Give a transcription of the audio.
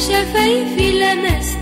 شفايفي لمست.